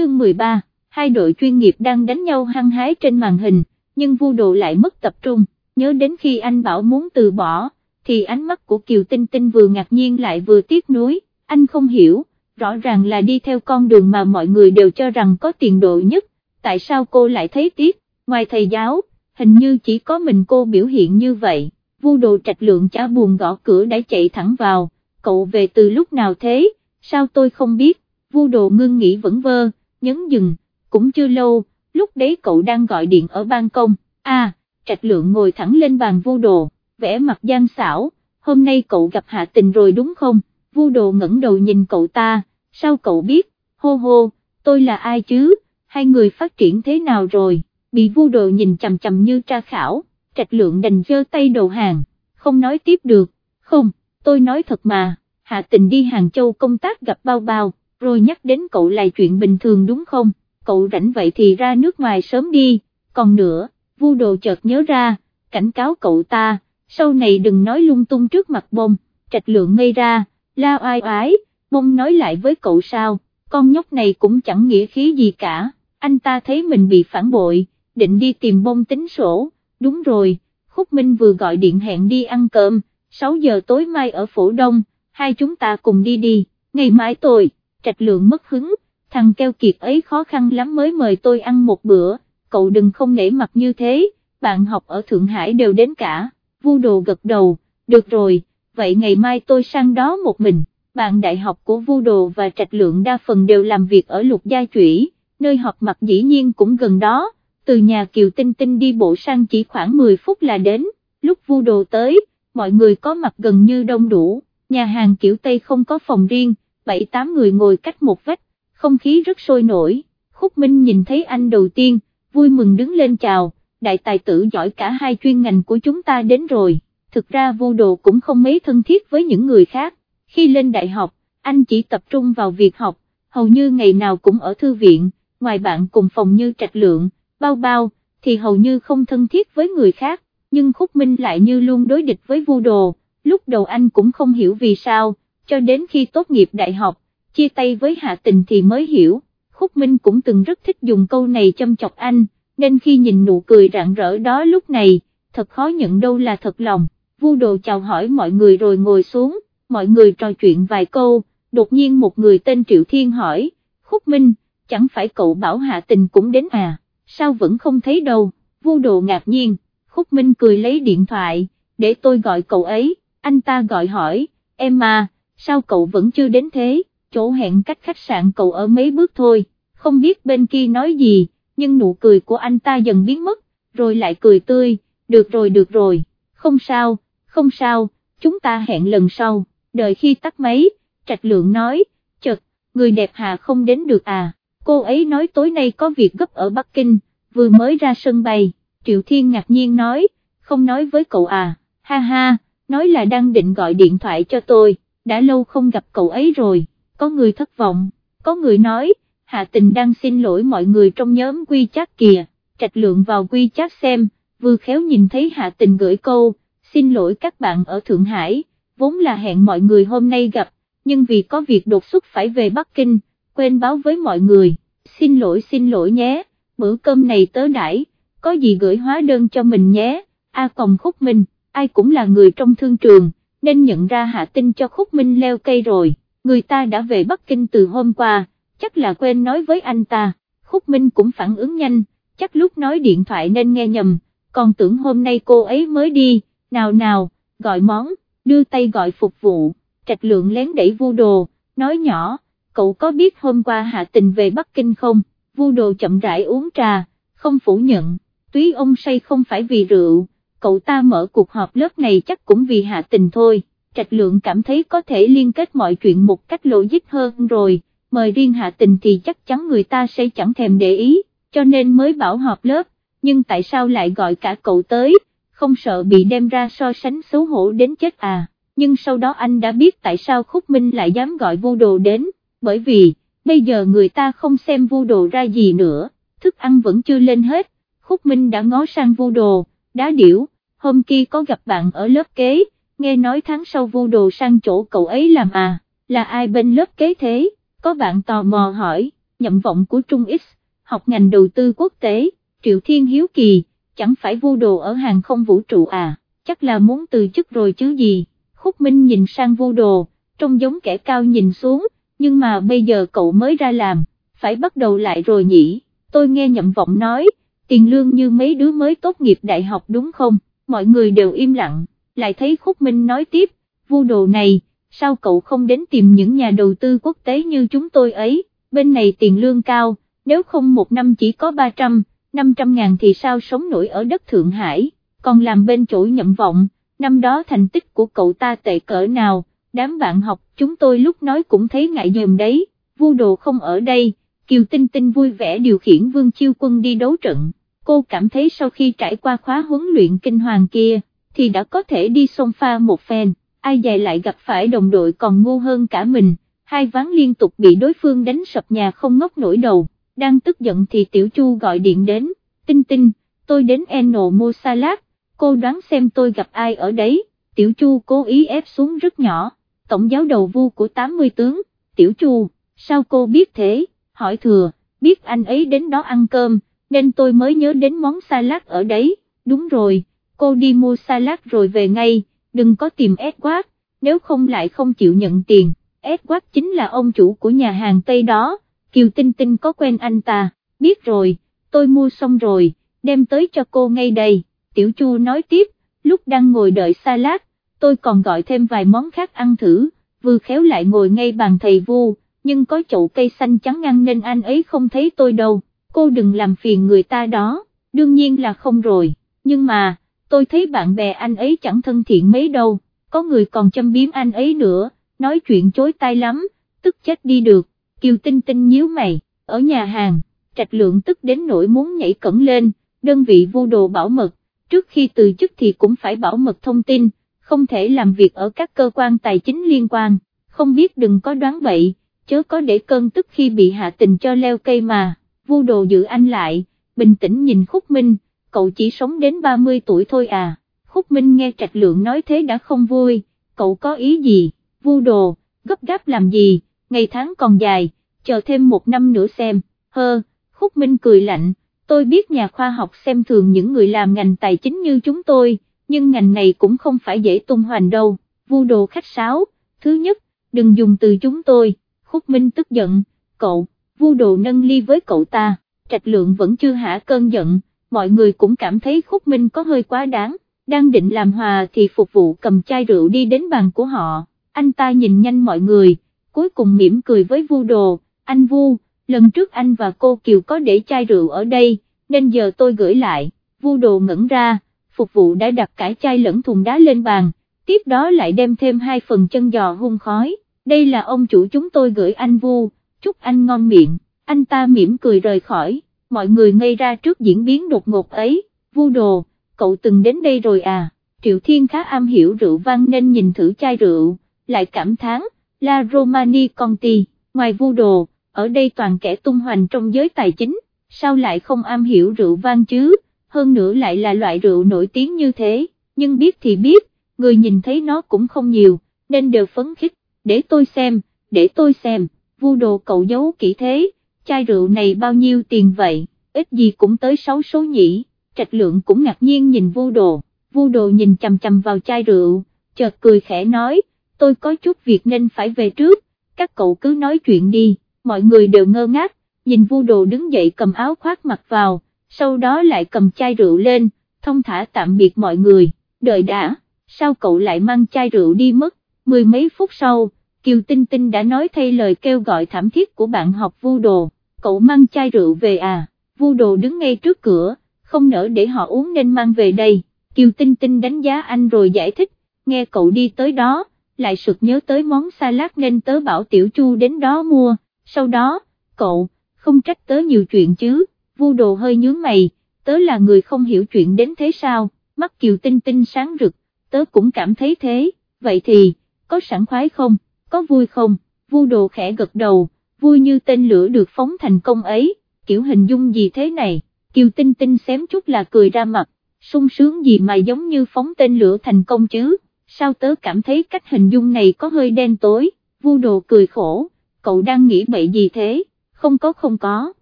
chương 13, hai đội chuyên nghiệp đang đánh nhau hăng hái trên màn hình, nhưng vu đồ lại mất tập trung, nhớ đến khi anh bảo muốn từ bỏ, thì ánh mắt của Kiều Tinh Tinh vừa ngạc nhiên lại vừa tiếc nuối, anh không hiểu, rõ ràng là đi theo con đường mà mọi người đều cho rằng có tiền độ nhất, tại sao cô lại thấy tiếc, ngoài thầy giáo, hình như chỉ có mình cô biểu hiện như vậy, vu đồ trạch lượng chả buồn gõ cửa đã chạy thẳng vào, cậu về từ lúc nào thế, sao tôi không biết, vu đồ ngưng nghĩ vẫn vơ, nhấn dừng, cũng chưa lâu, lúc đấy cậu đang gọi điện ở ban công, à, trạch lượng ngồi thẳng lên bàn vu đồ, vẽ mặt gian xảo, hôm nay cậu gặp hạ tình rồi đúng không, vu đồ ngẩng đầu nhìn cậu ta, sao cậu biết, hô hô, tôi là ai chứ, hai người phát triển thế nào rồi, bị vu đồ nhìn chầm chầm như tra khảo, trạch lượng đành giơ tay đầu hàng, không nói tiếp được, không, tôi nói thật mà, hạ tình đi Hàng Châu công tác gặp bao bao, rồi nhắc đến cậu là chuyện bình thường đúng không, cậu rảnh vậy thì ra nước ngoài sớm đi, còn nữa, vu đồ chợt nhớ ra, cảnh cáo cậu ta, sau này đừng nói lung tung trước mặt bông, trạch lượng ngây ra, la oai oái, bông nói lại với cậu sao, con nhóc này cũng chẳng nghĩa khí gì cả, anh ta thấy mình bị phản bội, định đi tìm bông tính sổ, đúng rồi, Khúc Minh vừa gọi điện hẹn đi ăn cơm, 6 giờ tối mai ở Phổ Đông, hai chúng ta cùng đi đi, ngày mai tôi, trạch lượng mất hứng, thằng keo kiệt ấy khó khăn lắm mới mời tôi ăn một bữa, cậu đừng không nể mặt như thế, bạn học ở Thượng Hải đều đến cả, vu đồ gật đầu, được rồi, vậy ngày mai tôi sang đó một mình, bạn đại học của vu đồ và trạch lượng đa phần đều làm việc ở lục gia chủy, nơi họp mặt dĩ nhiên cũng gần đó, từ nhà Kiều Tinh Tinh đi bộ sang chỉ khoảng 10 phút là đến, lúc vu đồ tới, mọi người có mặt gần như đông đủ, nhà hàng kiểu Tây không có phòng riêng, 7-8 người ngồi cách một vách, không khí rất sôi nổi, Khúc Minh nhìn thấy anh đầu tiên, vui mừng đứng lên chào, đại tài tử giỏi cả hai chuyên ngành của chúng ta đến rồi, thực ra vô đồ cũng không mấy thân thiết với những người khác, khi lên đại học, anh chỉ tập trung vào việc học, hầu như ngày nào cũng ở thư viện, ngoài bạn cùng phòng như trạch lượng, bao bao, thì hầu như không thân thiết với người khác, nhưng Khúc Minh lại như luôn đối địch với vô đồ, lúc đầu anh cũng không hiểu vì sao, cho đến khi tốt nghiệp đại học, chia tay với Hạ Tình thì mới hiểu, Khúc Minh cũng từng rất thích dùng câu này châm chọc anh, nên khi nhìn nụ cười rạng rỡ đó lúc này, thật khó nhận đâu là thật lòng, vu đồ chào hỏi mọi người rồi ngồi xuống, mọi người trò chuyện vài câu, đột nhiên một người tên Triệu Thiên hỏi, Khúc Minh, chẳng phải cậu bảo Hạ Tình cũng đến à, sao vẫn không thấy đâu, vu đồ ngạc nhiên, Khúc Minh cười lấy điện thoại, để tôi gọi cậu ấy, anh ta gọi hỏi, em à, sao cậu vẫn chưa đến thế, chỗ hẹn cách khách sạn cậu ở mấy bước thôi, không biết bên kia nói gì, nhưng nụ cười của anh ta dần biến mất, rồi lại cười tươi, được rồi được rồi, không sao, không sao, chúng ta hẹn lần sau, đợi khi tắt máy, trạch lượng nói, chật, người đẹp hà không đến được à, cô ấy nói tối nay có việc gấp ở Bắc Kinh, vừa mới ra sân bay, Triệu Thiên ngạc nhiên nói, không nói với cậu à, ha ha, nói là đang định gọi điện thoại cho tôi, đã lâu không gặp cậu ấy rồi, có người thất vọng, có người nói, Hạ Tình đang xin lỗi mọi người trong nhóm quy chắc kìa, trạch lượng vào quy chắc xem, vừa khéo nhìn thấy Hạ Tình gửi câu, xin lỗi các bạn ở Thượng Hải, vốn là hẹn mọi người hôm nay gặp, nhưng vì có việc đột xuất phải về Bắc Kinh, quên báo với mọi người, xin lỗi xin lỗi nhé, bữa cơm này tớ đãi, có gì gửi hóa đơn cho mình nhé, A Còng Khúc Minh, ai cũng là người trong thương trường, nên nhận ra Hạ Tinh cho Khúc Minh leo cây rồi, người ta đã về Bắc Kinh từ hôm qua chắc là quên nói với anh ta, Khúc Minh cũng phản ứng nhanh, chắc lúc nói điện thoại nên nghe nhầm, còn tưởng hôm nay cô ấy mới đi, nào nào, gọi món, đưa tay gọi phục vụ, trạch lượng lén đẩy vu đồ, nói nhỏ, cậu có biết hôm qua hạ tình về Bắc Kinh không, vu đồ chậm rãi uống trà, không phủ nhận, túy ông say không phải vì rượu, cậu ta mở cuộc họp lớp này chắc cũng vì hạ tình thôi, trạch lượng cảm thấy có thể liên kết mọi chuyện một cách logic hơn rồi. Mời riêng hạ tình thì chắc chắn người ta sẽ chẳng thèm để ý, cho nên mới bảo họp lớp, nhưng tại sao lại gọi cả cậu tới, không sợ bị đem ra so sánh xấu hổ đến chết à, nhưng sau đó anh đã biết tại sao Khúc Minh lại dám gọi vô đồ đến, bởi vì, bây giờ người ta không xem vô đồ ra gì nữa, thức ăn vẫn chưa lên hết, Khúc Minh đã ngó sang vô đồ, đá điểu, hôm kia có gặp bạn ở lớp kế, nghe nói tháng sau vô đồ sang chỗ cậu ấy làm à, là ai bên lớp kế thế? có bạn tò mò hỏi, nhậm vọng của Trung X, học ngành đầu tư quốc tế, Triệu Thiên Hiếu Kỳ, chẳng phải vô đồ ở hàng không vũ trụ à, chắc là muốn từ chức rồi chứ gì, Khúc Minh nhìn sang vô đồ, trông giống kẻ cao nhìn xuống, nhưng mà bây giờ cậu mới ra làm, phải bắt đầu lại rồi nhỉ, tôi nghe nhậm vọng nói, tiền lương như mấy đứa mới tốt nghiệp đại học đúng không, mọi người đều im lặng, lại thấy Khúc Minh nói tiếp, vu đồ này, sao cậu không đến tìm những nhà đầu tư quốc tế như chúng tôi ấy, bên này tiền lương cao, nếu không một năm chỉ có 300, 500 ngàn thì sao sống nổi ở đất Thượng Hải, còn làm bên chỗ nhậm vọng, năm đó thành tích của cậu ta tệ cỡ nào, đám bạn học chúng tôi lúc nói cũng thấy ngại dòm đấy, vu đồ không ở đây, Kiều Tinh Tinh vui vẻ điều khiển Vương Chiêu Quân đi đấu trận, cô cảm thấy sau khi trải qua khóa huấn luyện kinh hoàng kia, thì đã có thể đi xông pha một phen, ai dè lại gặp phải đồng đội còn ngu hơn cả mình, hai ván liên tục bị đối phương đánh sập nhà không ngóc nổi đầu, đang tức giận thì Tiểu Chu gọi điện đến, Tinh Tinh, tôi đến Eno mua salad, cô đoán xem tôi gặp ai ở đấy, Tiểu Chu cố ý ép xuống rất nhỏ, tổng giáo đầu vu của 80 tướng, Tiểu Chu, sao cô biết thế, hỏi thừa, biết anh ấy đến đó ăn cơm, nên tôi mới nhớ đến món salad ở đấy, đúng rồi, cô đi mua salad rồi về ngay, đừng có tìm Edward, nếu không lại không chịu nhận tiền, Edward chính là ông chủ của nhà hàng Tây đó, Kiều Tinh Tinh có quen anh ta, biết rồi, tôi mua xong rồi, đem tới cho cô ngay đây, Tiểu Chu nói tiếp, lúc đang ngồi đợi salad, tôi còn gọi thêm vài món khác ăn thử, vừa khéo lại ngồi ngay bàn thầy vu, nhưng có chậu cây xanh trắng ngăn nên anh ấy không thấy tôi đâu, cô đừng làm phiền người ta đó, đương nhiên là không rồi, nhưng mà, tôi thấy bạn bè anh ấy chẳng thân thiện mấy đâu, có người còn châm biếm anh ấy nữa, nói chuyện chối tai lắm, tức chết đi được, Kiều Tinh Tinh nhíu mày, ở nhà hàng, trạch lượng tức đến nỗi muốn nhảy cẩn lên, đơn vị vô đồ bảo mật, trước khi từ chức thì cũng phải bảo mật thông tin, không thể làm việc ở các cơ quan tài chính liên quan, không biết đừng có đoán bậy, chớ có để cơn tức khi bị hạ tình cho leo cây mà, vu đồ giữ anh lại, bình tĩnh nhìn Khúc Minh, cậu chỉ sống đến 30 tuổi thôi à, Khúc Minh nghe Trạch Lượng nói thế đã không vui, cậu có ý gì, vu đồ, gấp gáp làm gì, ngày tháng còn dài, chờ thêm một năm nữa xem, hơ, Khúc Minh cười lạnh, tôi biết nhà khoa học xem thường những người làm ngành tài chính như chúng tôi, nhưng ngành này cũng không phải dễ tung hoành đâu, vu đồ khách sáo, thứ nhất, đừng dùng từ chúng tôi, Khúc Minh tức giận, cậu, vu đồ nâng ly với cậu ta, trạch lượng vẫn chưa hả cơn giận, mọi người cũng cảm thấy Khúc Minh có hơi quá đáng, đang định làm hòa thì phục vụ cầm chai rượu đi đến bàn của họ, anh ta nhìn nhanh mọi người, cuối cùng mỉm cười với vu đồ, anh vu, lần trước anh và cô Kiều có để chai rượu ở đây, nên giờ tôi gửi lại, vu đồ ngẩn ra, phục vụ đã đặt cả chai lẫn thùng đá lên bàn, tiếp đó lại đem thêm hai phần chân giò hun khói, đây là ông chủ chúng tôi gửi anh vu, chúc anh ngon miệng, anh ta mỉm cười rời khỏi, mọi người ngây ra trước diễn biến đột ngột ấy, vu đồ, cậu từng đến đây rồi à, Triệu Thiên khá am hiểu rượu vang nên nhìn thử chai rượu, lại cảm thán, La Romani Conti, ngoài vu đồ, ở đây toàn kẻ tung hoành trong giới tài chính, sao lại không am hiểu rượu vang chứ, hơn nữa lại là loại rượu nổi tiếng như thế, nhưng biết thì biết, người nhìn thấy nó cũng không nhiều, nên đều phấn khích, để tôi xem, để tôi xem, vu đồ cậu giấu kỹ thế, chai rượu này bao nhiêu tiền vậy, ít gì cũng tới 6 số nhỉ, trạch lượng cũng ngạc nhiên nhìn vu đồ, vu đồ nhìn chầm chầm vào chai rượu, chợt cười khẽ nói, tôi có chút việc nên phải về trước, các cậu cứ nói chuyện đi, mọi người đều ngơ ngác, nhìn vu đồ đứng dậy cầm áo khoác mặc vào, sau đó lại cầm chai rượu lên, thông thả tạm biệt mọi người, đợi đã, sao cậu lại mang chai rượu đi mất, mười mấy phút sau, Kiều Tinh Tinh đã nói thay lời kêu gọi thảm thiết của bạn học vu đồ, cậu mang chai rượu về à, vu đồ đứng ngay trước cửa, không nỡ để họ uống nên mang về đây, Kiều Tinh Tinh đánh giá anh rồi giải thích, nghe cậu đi tới đó, lại sực nhớ tới món salad nên tớ bảo Tiểu Chu đến đó mua, sau đó, cậu, không trách tớ nhiều chuyện chứ, vu đồ hơi nhướng mày, tớ là người không hiểu chuyện đến thế sao, mắt Kiều Tinh Tinh sáng rực, tớ cũng cảm thấy thế, vậy thì, có sẵn khoái không, có vui không, vu đồ khẽ gật đầu, vui như tên lửa được phóng thành công ấy, kiểu hình dung gì thế này, Kiều Tinh Tinh xém chút là cười ra mặt, sung sướng gì mà giống như phóng tên lửa thành công chứ, sao tớ cảm thấy cách hình dung này có hơi đen tối, vu đồ cười khổ, cậu đang nghĩ bậy gì thế, không có không có,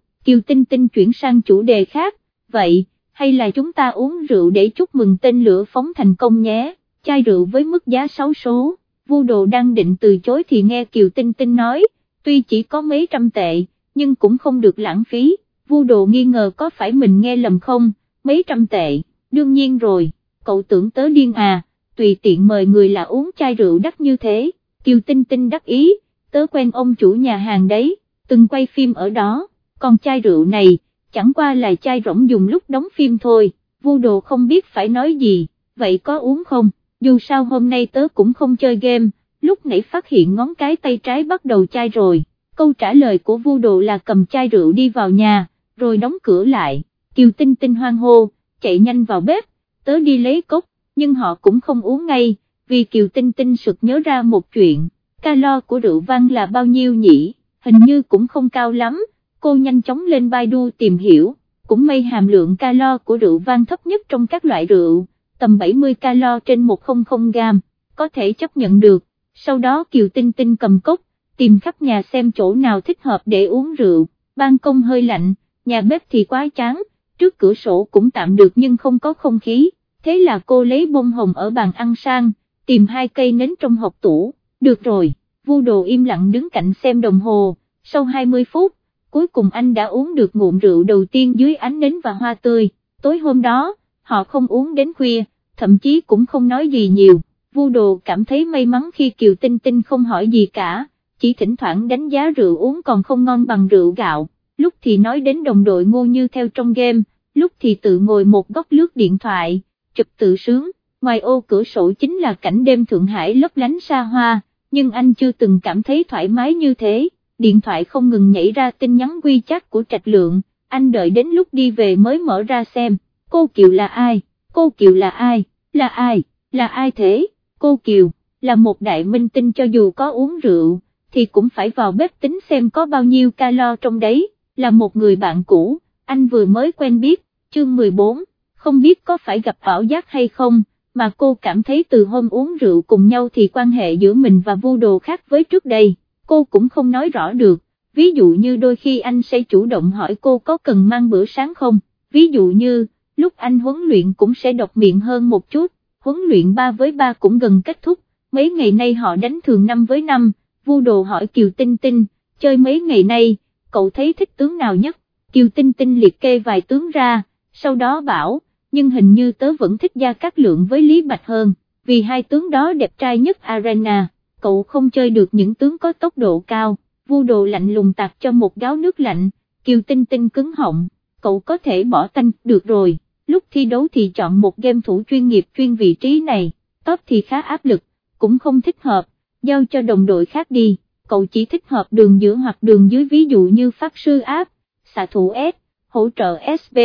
Kiều Tinh Tinh chuyển sang chủ đề khác, vậy, hay là chúng ta uống rượu để chúc mừng tên lửa phóng thành công nhé, chai rượu với mức giá 6 số, vu đồ đang định từ chối thì nghe Kiều Tinh Tinh nói, tuy chỉ có mấy trăm tệ, nhưng cũng không được lãng phí, vu đồ nghi ngờ có phải mình nghe lầm không, mấy trăm tệ, đương nhiên rồi, cậu tưởng tớ điên à, tùy tiện mời người là uống chai rượu đắt như thế, Kiều Tinh Tinh đắc ý, tớ quen ông chủ nhà hàng đấy, từng quay phim ở đó, còn chai rượu này, chẳng qua là chai rỗng dùng lúc đóng phim thôi, vu đồ không biết phải nói gì, vậy có uống không, dù sao hôm nay tớ cũng không chơi game, lúc nãy phát hiện ngón cái tay trái bắt đầu chai rồi, câu trả lời của vu đồ là cầm chai rượu đi vào nhà, rồi đóng cửa lại, kiều tinh tinh hoang hô, chạy nhanh vào bếp, tớ đi lấy cốc, nhưng họ cũng không uống ngay, vì kiều tinh tinh sực nhớ ra một chuyện, calo của rượu vang là bao nhiêu nhỉ, hình như cũng không cao lắm, cô nhanh chóng lên Baidu tìm hiểu, cũng may hàm lượng calo của rượu vang thấp nhất trong các loại rượu, tầm 70 calo trên 100 gram, có thể chấp nhận được, sau đó Kiều Tinh Tinh cầm cốc, tìm khắp nhà xem chỗ nào thích hợp để uống rượu, ban công hơi lạnh, nhà bếp thì quá chán, trước cửa sổ cũng tạm được nhưng không có không khí, thế là cô lấy bông hồng ở bàn ăn sang, tìm hai cây nến trong hộp tủ, được rồi, vu đồ im lặng đứng cạnh xem đồng hồ, sau 20 phút, cuối cùng anh đã uống được ngụm rượu đầu tiên dưới ánh nến và hoa tươi, tối hôm đó, họ không uống đến khuya, thậm chí cũng không nói gì nhiều, vu đồ cảm thấy may mắn khi Kiều Tinh Tinh không hỏi gì cả, chỉ thỉnh thoảng đánh giá rượu uống còn không ngon bằng rượu gạo, lúc thì nói đến đồng đội ngô như theo trong game, lúc thì tự ngồi một góc lướt điện thoại, chụp tự sướng, ngoài ô cửa sổ chính là cảnh đêm Thượng Hải lấp lánh xa hoa, nhưng anh chưa từng cảm thấy thoải mái như thế. Điện thoại không ngừng nhảy ra tin nhắn quy chắc của trạch lượng, anh đợi đến lúc đi về mới mở ra xem, cô Kiều là ai, cô Kiều là ai, là ai, là ai thế, cô Kiều, là một đại minh tinh cho dù có uống rượu, thì cũng phải vào bếp tính xem có bao nhiêu calo trong đấy, là một người bạn cũ, anh vừa mới quen biết, chương 14, không biết có phải gặp ảo giác hay không, mà cô cảm thấy từ hôm uống rượu cùng nhau thì quan hệ giữa mình và vô đồ khác với trước đây cô cũng không nói rõ được, ví dụ như đôi khi anh sẽ chủ động hỏi cô có cần mang bữa sáng không, ví dụ như, lúc anh huấn luyện cũng sẽ độc miệng hơn một chút, huấn luyện 3 với 3 cũng gần kết thúc, mấy ngày nay họ đánh thường 5 với 5, vu đồ hỏi Kiều Tinh Tinh, chơi mấy ngày nay, cậu thấy thích tướng nào nhất, Kiều Tinh Tinh liệt kê vài tướng ra, sau đó bảo, nhưng hình như tớ vẫn thích Gia Cát Lượng với Lý Bạch hơn, vì hai tướng đó đẹp trai nhất arena. Cậu không chơi được những tướng có tốc độ cao, vu đồ lạnh lùng tạt cho một gáo nước lạnh, kiều tinh tinh cứng họng, cậu có thể bỏ tanh được rồi, lúc thi đấu thì chọn một game thủ chuyên nghiệp chuyên vị trí này, top thì khá áp lực, cũng không thích hợp, giao cho đồng đội khác đi, cậu chỉ thích hợp đường giữa hoặc đường dưới ví dụ như pháp sư áp, xạ thủ S, hỗ trợ SB,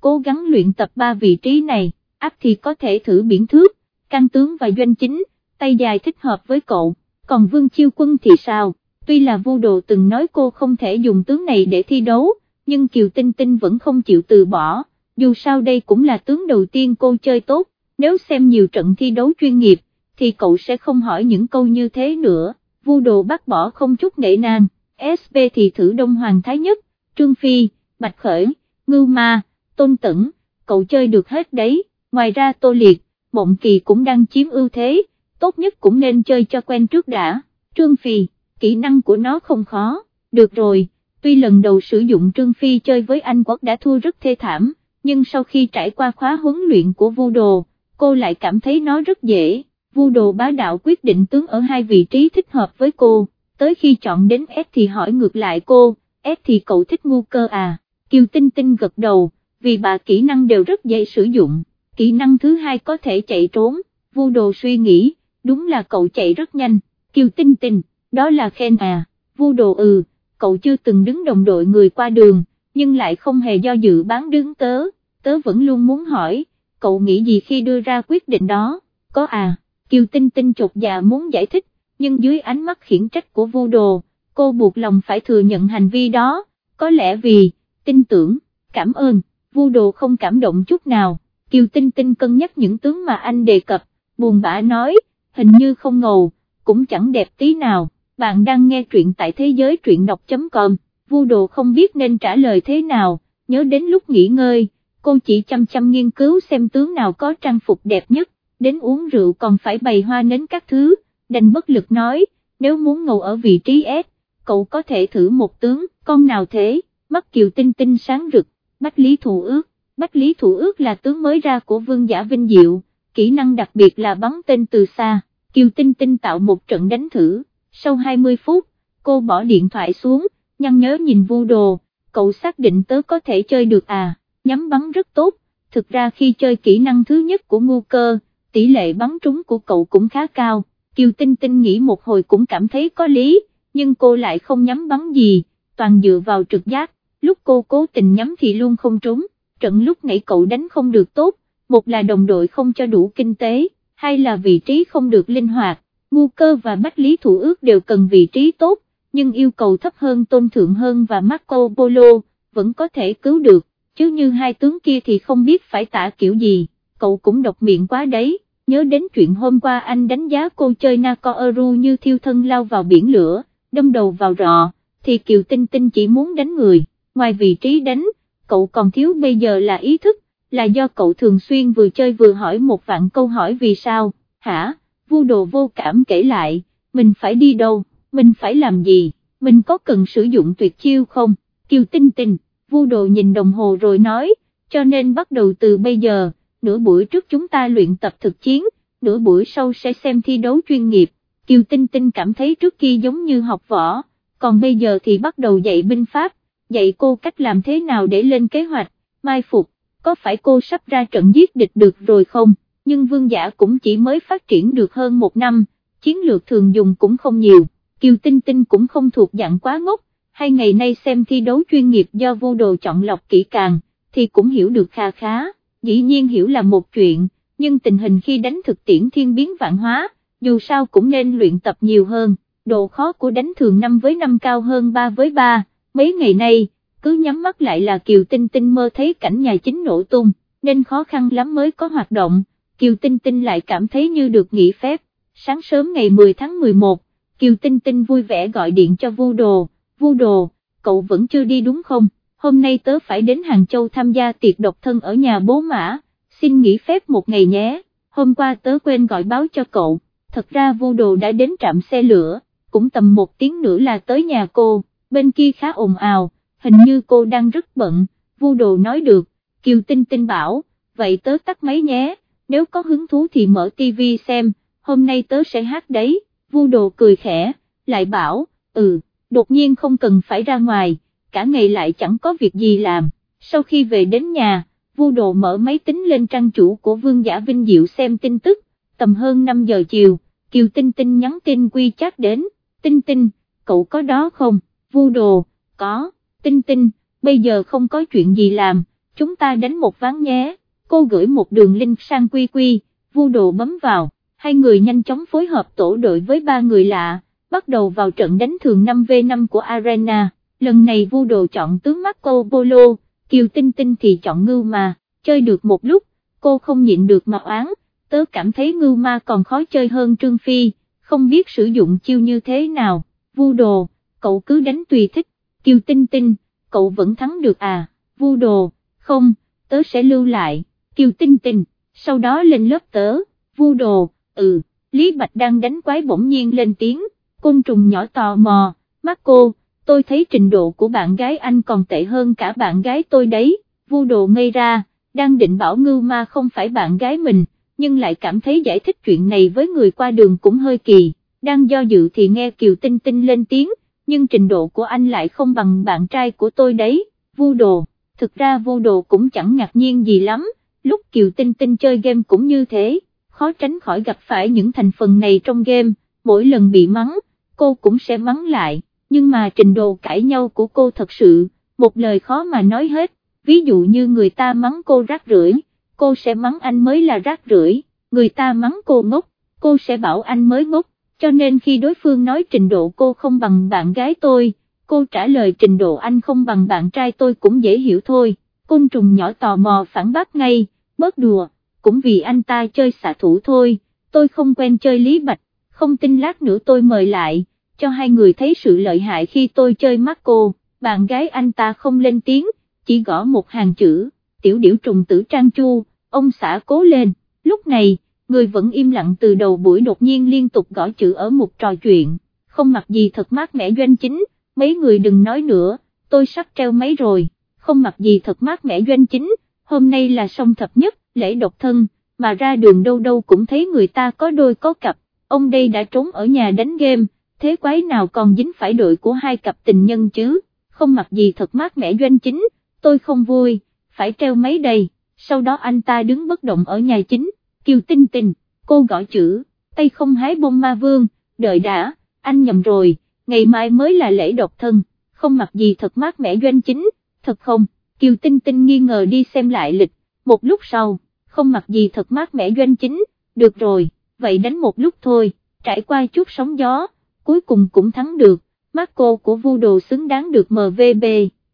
cố gắng luyện tập ba vị trí này, áp thì có thể thử biển thước, căn tướng và doanh chính tay dài thích hợp với cậu, còn Vương Chiêu Quân thì sao, tuy là vô đồ từng nói cô không thể dùng tướng này để thi đấu, nhưng Kiều Tinh Tinh vẫn không chịu từ bỏ, dù sao đây cũng là tướng đầu tiên cô chơi tốt, nếu xem nhiều trận thi đấu chuyên nghiệp, thì cậu sẽ không hỏi những câu như thế nữa, Vu đồ bác bỏ không chút nể nang, SB thì thử Đông Hoàng Thái Nhất, Trương Phi, Bạch Khởi, Ngưu Ma, Tôn Tửng, cậu chơi được hết đấy, ngoài ra Tô Liệt, Mộng Kỳ cũng đang chiếm ưu thế, tốt nhất cũng nên chơi cho quen trước đã, Trương Phi, kỹ năng của nó không khó, được rồi, tuy lần đầu sử dụng Trương Phi chơi với anh quốc đã thua rất thê thảm, nhưng sau khi trải qua khóa huấn luyện của vu đồ, cô lại cảm thấy nó rất dễ, vu đồ bá đạo quyết định tướng ở hai vị trí thích hợp với cô, tới khi chọn đến S thì hỏi ngược lại cô, S thì cậu thích ngu cơ à, Kiều Tinh Tinh gật đầu, vì bà kỹ năng đều rất dễ sử dụng, kỹ năng thứ hai có thể chạy trốn, vu đồ suy nghĩ, đúng là cậu chạy rất nhanh, kiều tinh tinh, đó là khen à, vu đồ ừ, cậu chưa từng đứng đồng đội người qua đường, nhưng lại không hề do dự bán đứng tớ, tớ vẫn luôn muốn hỏi, cậu nghĩ gì khi đưa ra quyết định đó, có à, kiều tinh tinh chột dạ muốn giải thích, nhưng dưới ánh mắt khiển trách của vu đồ, cô buộc lòng phải thừa nhận hành vi đó, có lẽ vì, tin tưởng, cảm ơn, vu đồ không cảm động chút nào, kiều tinh tinh cân nhắc những tướng mà anh đề cập, buồn bã nói, hình như không ngầu, cũng chẳng đẹp tí nào, bạn đang nghe truyện tại thế giới truyện đọc.com vu đồ không biết nên trả lời thế nào, nhớ đến lúc nghỉ ngơi, cô chỉ chăm chăm nghiên cứu xem tướng nào có trang phục đẹp nhất, đến uống rượu còn phải bày hoa nến các thứ, đành bất lực nói, nếu muốn ngồi ở vị trí S, cậu có thể thử một tướng, con nào thế, mắt kiều tinh tinh sáng rực, bách lý thủ ước, bách lý thủ ước là tướng mới ra của vương giả vinh diệu, kỹ năng đặc biệt là bắn tên từ xa, kiều tinh tinh tạo một trận đánh thử, sau 20 phút, cô bỏ điện thoại xuống, nhăn nhớ nhìn vu đồ, cậu xác định tớ có thể chơi được à, nhắm bắn rất tốt, thực ra khi chơi kỹ năng thứ nhất của ngu cơ, tỷ lệ bắn trúng của cậu cũng khá cao, Kiều Tinh Tinh nghĩ một hồi cũng cảm thấy có lý, nhưng cô lại không nhắm bắn gì, toàn dựa vào trực giác, lúc cô cố tình nhắm thì luôn không trúng, trận lúc nãy cậu đánh không được tốt, một là đồng đội không cho đủ kinh tế, hai là vị trí không được linh hoạt, ngu cơ và bách lý thủ ước đều cần vị trí tốt, nhưng yêu cầu thấp hơn tôn thượng hơn và Marco Polo, vẫn có thể cứu được, chứ như hai tướng kia thì không biết phải tả kiểu gì, cậu cũng độc miệng quá đấy, nhớ đến chuyện hôm qua anh đánh giá cô chơi Nako Eru như thiêu thân lao vào biển lửa, đâm đầu vào rọ, thì Kiều Tinh Tinh chỉ muốn đánh người, ngoài vị trí đánh, cậu còn thiếu bây giờ là ý thức, là do cậu thường xuyên vừa chơi vừa hỏi một vạn câu hỏi vì sao, hả, vu đồ vô cảm kể lại, mình phải đi đâu, mình phải làm gì, mình có cần sử dụng tuyệt chiêu không, Kiều Tinh Tinh, vu đồ nhìn đồng hồ rồi nói, cho nên bắt đầu từ bây giờ, nửa buổi trước chúng ta luyện tập thực chiến, nửa buổi sau sẽ xem thi đấu chuyên nghiệp, Kiều Tinh Tinh cảm thấy trước kia giống như học võ, còn bây giờ thì bắt đầu dạy binh pháp, dạy cô cách làm thế nào để lên kế hoạch, mai phục, có phải cô sắp ra trận giết địch được rồi không, nhưng vương giả cũng chỉ mới phát triển được hơn một năm, chiến lược thường dùng cũng không nhiều, Kiều Tinh Tinh cũng không thuộc dạng quá ngốc, hai ngày nay xem thi đấu chuyên nghiệp do vô đồ chọn lọc kỹ càng, thì cũng hiểu được kha khá, dĩ nhiên hiểu là một chuyện, nhưng tình hình khi đánh thực tiễn thiên biến vạn hóa, dù sao cũng nên luyện tập nhiều hơn, độ khó của đánh thường 5 với 5 cao hơn 3 với 3, mấy ngày nay, cứ nhắm mắt lại là Kiều Tinh Tinh mơ thấy cảnh nhà chính nổ tung, nên khó khăn lắm mới có hoạt động, Kiều Tinh Tinh lại cảm thấy như được nghỉ phép, sáng sớm ngày 10 tháng 11, Kiều Tinh Tinh vui vẻ gọi điện cho Vu Đồ, Vu Đồ, cậu vẫn chưa đi đúng không, hôm nay tớ phải đến Hàng Châu tham gia tiệc độc thân ở nhà bố mã, xin nghỉ phép một ngày nhé, hôm qua tớ quên gọi báo cho cậu, thật ra Vu Đồ đã đến trạm xe lửa, cũng tầm một tiếng nữa là tới nhà cô, bên kia khá ồn ào, hình như cô đang rất bận, Vu Đồ nói được, Kiều Tinh Tinh bảo, vậy tớ tắt máy nhé, nếu có hứng thú thì mở tivi xem, hôm nay tớ sẽ hát đấy vu đồ cười khẽ, lại bảo, ừ, đột nhiên không cần phải ra ngoài, cả ngày lại chẳng có việc gì làm, sau khi về đến nhà, vu đồ mở máy tính lên trang chủ của vương giả Vinh Diệu xem tin tức, tầm hơn 5 giờ chiều, Kiều Tinh Tinh nhắn tin quy chat đến, Tinh Tinh, cậu có đó không, vu đồ, có, Tinh Tinh, bây giờ không có chuyện gì làm, chúng ta đánh một ván nhé, cô gửi một đường link sang quy quy, vu đồ bấm vào hai người nhanh chóng phối hợp tổ đội với ba người lạ, bắt đầu vào trận đánh thường 5v5 của Arena, lần này vu đồ chọn tướng Marco Polo, Kiều Tinh Tinh thì chọn ngưu mà, chơi được một lúc, cô không nhịn được mà oán, tớ cảm thấy ngưu ma còn khó chơi hơn Trương Phi, không biết sử dụng chiêu như thế nào, vu đồ, cậu cứ đánh tùy thích, Kiều Tinh Tinh, cậu vẫn thắng được à, vu đồ, không, tớ sẽ lưu lại, Kiều Tinh Tinh, sau đó lên lớp tớ, vu đồ, ừ, Lý Bạch đang đánh quái bỗng nhiên lên tiếng, côn trùng nhỏ tò mò, mắt cô, tôi thấy trình độ của bạn gái anh còn tệ hơn cả bạn gái tôi đấy, vu đồ ngây ra, đang định bảo ngưu ma không phải bạn gái mình, nhưng lại cảm thấy giải thích chuyện này với người qua đường cũng hơi kỳ, đang do dự thì nghe Kiều Tinh Tinh lên tiếng, nhưng trình độ của anh lại không bằng bạn trai của tôi đấy, vu đồ, thực ra vu đồ cũng chẳng ngạc nhiên gì lắm, lúc Kiều Tinh Tinh chơi game cũng như thế khó tránh khỏi gặp phải những thành phần này trong game, mỗi lần bị mắng, cô cũng sẽ mắng lại, nhưng mà trình độ cãi nhau của cô thật sự, một lời khó mà nói hết, ví dụ như người ta mắng cô rác rưởi, cô sẽ mắng anh mới là rác rưởi, người ta mắng cô ngốc, cô sẽ bảo anh mới ngốc, cho nên khi đối phương nói trình độ cô không bằng bạn gái tôi, cô trả lời trình độ anh không bằng bạn trai tôi cũng dễ hiểu thôi, côn trùng nhỏ tò mò phản bác ngay, bớt đùa cũng vì anh ta chơi xạ thủ thôi, tôi không quen chơi Lý Bạch, không tin lát nữa tôi mời lại, cho hai người thấy sự lợi hại khi tôi chơi mắt cô, bạn gái anh ta không lên tiếng, chỉ gõ một hàng chữ, tiểu điểu trùng tử trang chu, ông xã cố lên, lúc này, người vẫn im lặng từ đầu buổi đột nhiên liên tục gõ chữ ở một trò chuyện, không mặc gì thật mát mẻ doanh chính, mấy người đừng nói nữa, tôi sắp treo máy rồi, không mặc gì thật mát mẻ doanh chính, hôm nay là song thập nhất, lễ độc thân, mà ra đường đâu đâu cũng thấy người ta có đôi có cặp, ông đây đã trốn ở nhà đánh game, thế quái nào còn dính phải đội của hai cặp tình nhân chứ, không mặc gì thật mát mẻ doanh chính, tôi không vui, phải treo mấy đầy sau đó anh ta đứng bất động ở nhà chính, kêu tinh tinh, cô gõ chữ, tay không hái bông ma vương, đợi đã, anh nhầm rồi, ngày mai mới là lễ độc thân, không mặc gì thật mát mẻ doanh chính, thật không, Kiều Tinh Tinh nghi ngờ đi xem lại lịch, một lúc sau, không mặc gì thật mát mẻ doanh chính, được rồi, vậy đánh một lúc thôi, trải qua chút sóng gió, cuối cùng cũng thắng được, Marco của vu đồ xứng đáng được MVB,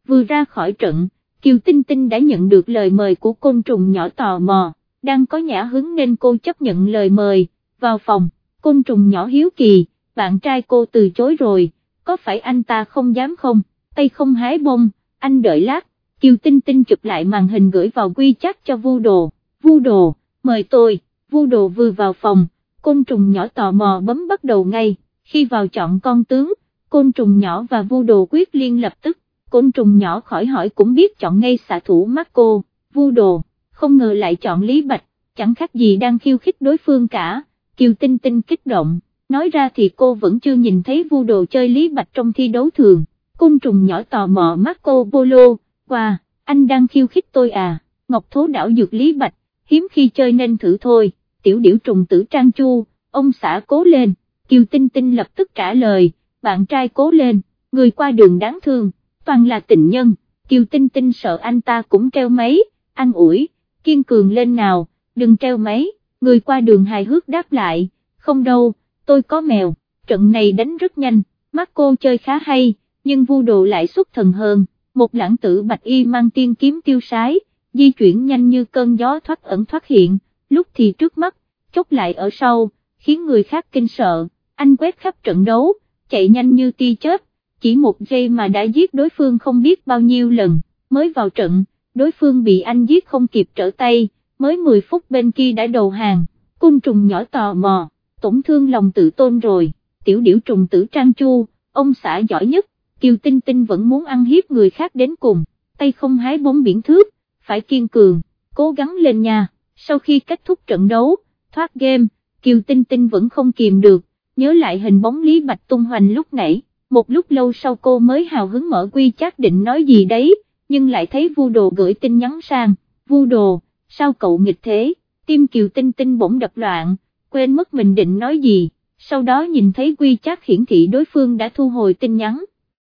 vừa ra khỏi trận, Kiều Tinh Tinh đã nhận được lời mời của côn trùng nhỏ tò mò, đang có nhã hứng nên cô chấp nhận lời mời, vào phòng, côn trùng nhỏ hiếu kỳ, bạn trai cô từ chối rồi, có phải anh ta không dám không, tay không hái bông, anh đợi lát, Kiều Tinh Tinh chụp lại màn hình gửi vào quy chắc cho vu đồ, vu đồ, mời tôi, vu đồ vừa vào phòng, côn trùng nhỏ tò mò bấm bắt đầu ngay, khi vào chọn con tướng, côn trùng nhỏ và vu đồ quyết liên lập tức, côn trùng nhỏ khỏi hỏi cũng biết chọn ngay xạ thủ mắt cô, vu đồ, không ngờ lại chọn Lý Bạch, chẳng khác gì đang khiêu khích đối phương cả, Kiều Tinh Tinh kích động, nói ra thì cô vẫn chưa nhìn thấy vu đồ chơi Lý Bạch trong thi đấu thường, côn trùng nhỏ tò mò mắt cô Polo, qua, anh đang khiêu khích tôi à, Ngọc Thố đảo dược Lý Bạch, hiếm khi chơi nên thử thôi, tiểu điểu trùng tử Trang Chu, ông xã cố lên, Kiều Tinh Tinh lập tức trả lời, bạn trai cố lên, người qua đường đáng thương, toàn là tình nhân, Kiều Tinh Tinh sợ anh ta cũng treo máy, ăn ủi, kiên cường lên nào, đừng treo máy, người qua đường hài hước đáp lại, không đâu, tôi có mèo, trận này đánh rất nhanh, mắt cô chơi khá hay, nhưng vu đồ lại xuất thần hơn, một lãng tử bạch y mang tiên kiếm tiêu sái, di chuyển nhanh như cơn gió thoát ẩn thoát hiện, lúc thì trước mắt, chốc lại ở sau, khiến người khác kinh sợ, anh quét khắp trận đấu, chạy nhanh như ti chớp, chỉ một giây mà đã giết đối phương không biết bao nhiêu lần, mới vào trận, đối phương bị anh giết không kịp trở tay, mới 10 phút bên kia đã đầu hàng, cung trùng nhỏ tò mò, tổn thương lòng tự tôn rồi, tiểu điểu trùng tử trang chu, ông xã giỏi nhất, Kiều Tinh Tinh vẫn muốn ăn hiếp người khác đến cùng, tay không hái bóng biển thước, phải kiên cường, cố gắng lên nha, sau khi kết thúc trận đấu, thoát game, Kiều Tinh Tinh vẫn không kìm được, nhớ lại hình bóng Lý Bạch tung hoành lúc nãy, một lúc lâu sau cô mới hào hứng mở quy chắc định nói gì đấy, nhưng lại thấy vu đồ gửi tin nhắn sang, vu đồ, sao cậu nghịch thế, tim Kiều Tinh Tinh bỗng đập loạn, quên mất mình định nói gì, sau đó nhìn thấy quy chắc hiển thị đối phương đã thu hồi tin nhắn,